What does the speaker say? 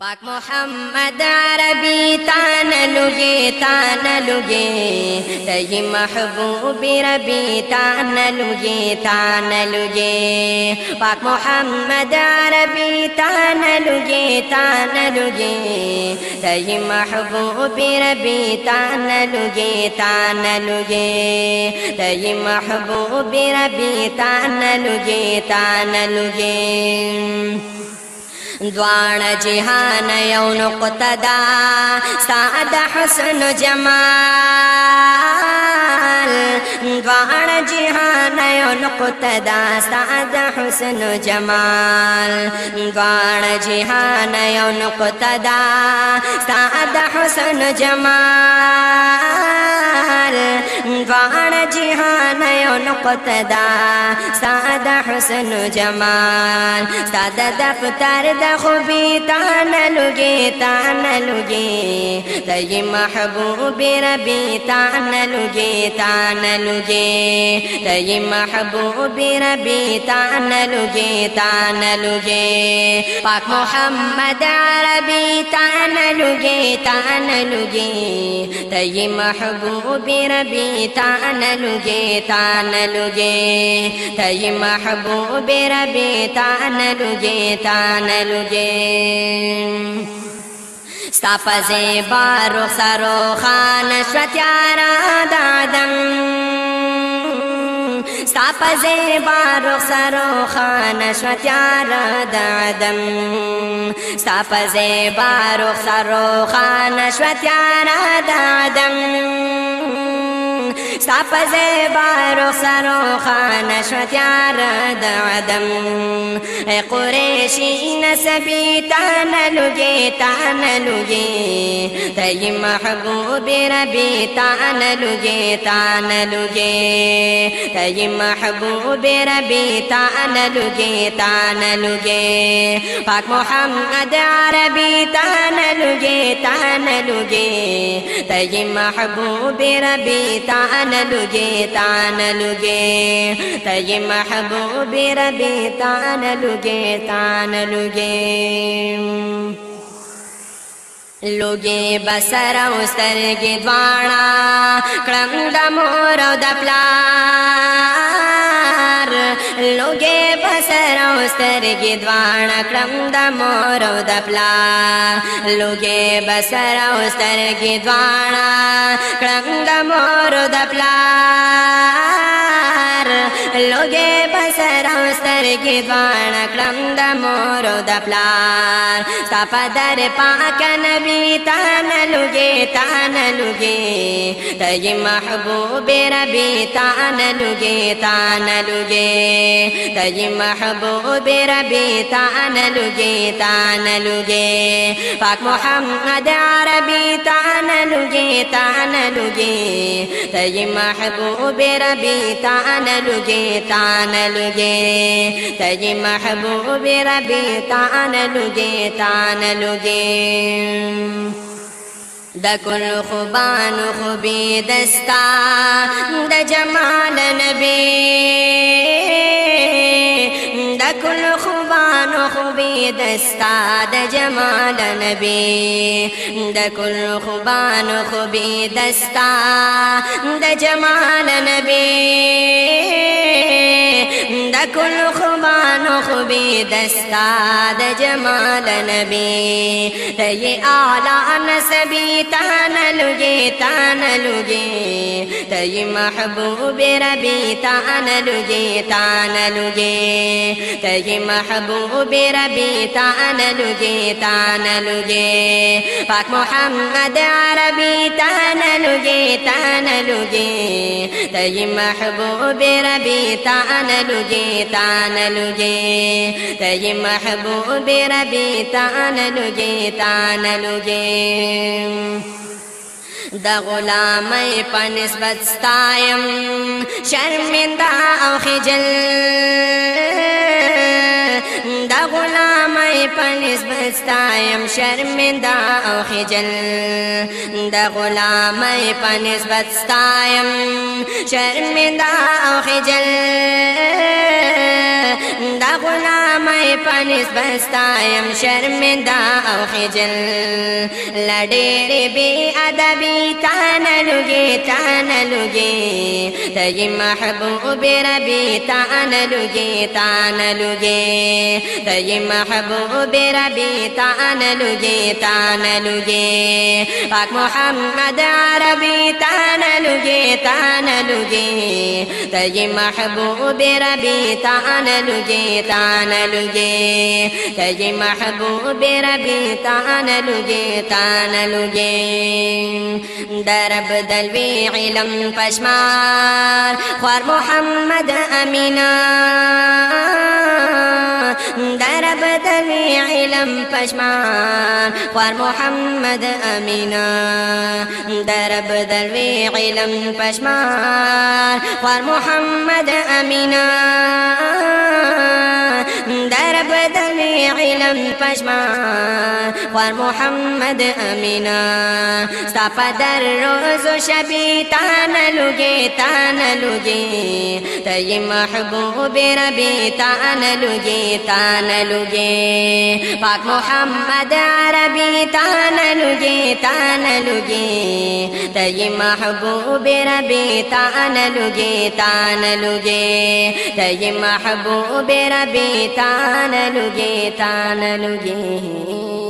پاک محمد عربی تان لگے تان لگے تی محبوب ربی تان لگے تان لگے پاک محمد عربی تان لگے تان لگے تی محبوب ربی تان لگے تان لگے تی محبوب ربی تان لگے تان لگے دوان جهان یو نقطه دا سعد حسن جمال. دوان جهان یو نقطه دا سعد حسن جمال. دوان جهان یو نقطه دا سعد حسن جمال یو نقطه دا سعد حسن جمال. سعد دفتر دا خوبی تان لگے تان لگے تی محبوب ربی تان لگے تان لگے تی محبوب ربی تان لگے پاک محمد عربی تان لگے تان محبوب ربی تان تان لگے تی محبوب ربی تان لگے تان لگے لگے ستا پزی بارو سرو خان شتیارا دادم ستا پزی بارو سرو خان شتیارا دادم ستا پزی بارو سرو خان شتیارا دادم ستا په زیبا رخسارو خان شتیار د عدم. اے قریشی نسبی تان لگی تان لگی تی محبوب ربی تان لگی تان لگی تی محبوب ربی تان لگی تان لگی پاک محمد عربی تان لگی تان لگی تی محبوب ربی تان لگے تان لگے تی محبوب ربی تان ये महबूबे र बे तन्ुगे तन्ुगे लुगे बसरद्वारा मोरो दबला د پلار لوگے بسر او سترګې دواړه کړم د مور او د پلار لوگے بسر او سترګې دواړه کړم د مور او د پلار أو سترګې دواړه کړم د مور أو د پلار صفا در پاک نبی تان لگے تان لگے تی محبوب ربی تان لگے تان لگے تی محبوب ربی تان لگے تان لگے پاک محمد عربی تان لگے تان لگے تی محبوب ربی تان لگے تان لگے تی محبوب ربی تان لگے تان لگے د کل خوبان خوبی دستا د جمال نبی د کل خوبان خوبی دستا د جمال نبی د کل خوبان خوبی دستا د جمال نبی د کل خوبان خوبی دستا د جمال نبی تی اعلی نسبی تان لگے تان لگے تی محبوب ربی تان لگے تان لگے تی محبوب ربی تان لگے تان لگے پاک محمد عربی تان لگے تان لگے تی محبوب ربی تان لگے تان لگے تی محبوب ربی تان لگے تان لگے د غلامي په نسبت ستایم شرمنده أو خجل. د غلامي پنسبت ستایم شرمنده أو خجل. د غلامي پنسبت ستایم شرمنده أو خجل. د غلامي پنسبت ستایم شرمنده أو خجل. لډېر بي ادبي تان لږي تان لږي ته محبوب ربي تان لږي تان لږي ته محبوب ربي تان لږي تان لږي پاک محمد عربي تان لږي تان لږي ته محبوب ربي تان لږي تان لږي ته محبوب ربي تان لږي تان لږي درب دلوي علم پشمار خوار محمد أمينا. درب دلوي علم پشمار خوار محمد أمينا. درب دلوي علم پشمار خوار محمد أمينا. درب دلوي علم پشمار خوار محمد أمينا. ستا پدر روز شبي تانا لوگي تانا لوگي تي محبوب ربي تانا لوگي تانا لوگي پاک محمد عربي تانا لوگي تانا لوگي تي محبوب ربي تانا لوگي تانا لوگي تي محبوب ربي تانا لوگي تانا لوگي